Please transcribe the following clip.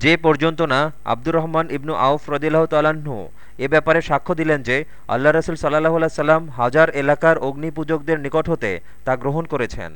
যে পর্যন্ত না, আব্দুর রহমান ইবনু আউফ রদিল্লাহ তালাহ এ ব্যাপারে সাক্ষ্য দিলেন যে, আল্লাহ রসুল সাল্লাহ সাল্লাম হাজার এলাকার অগ্নি পূজকদের নিকট হতে তা গ্রহণ করেছেন।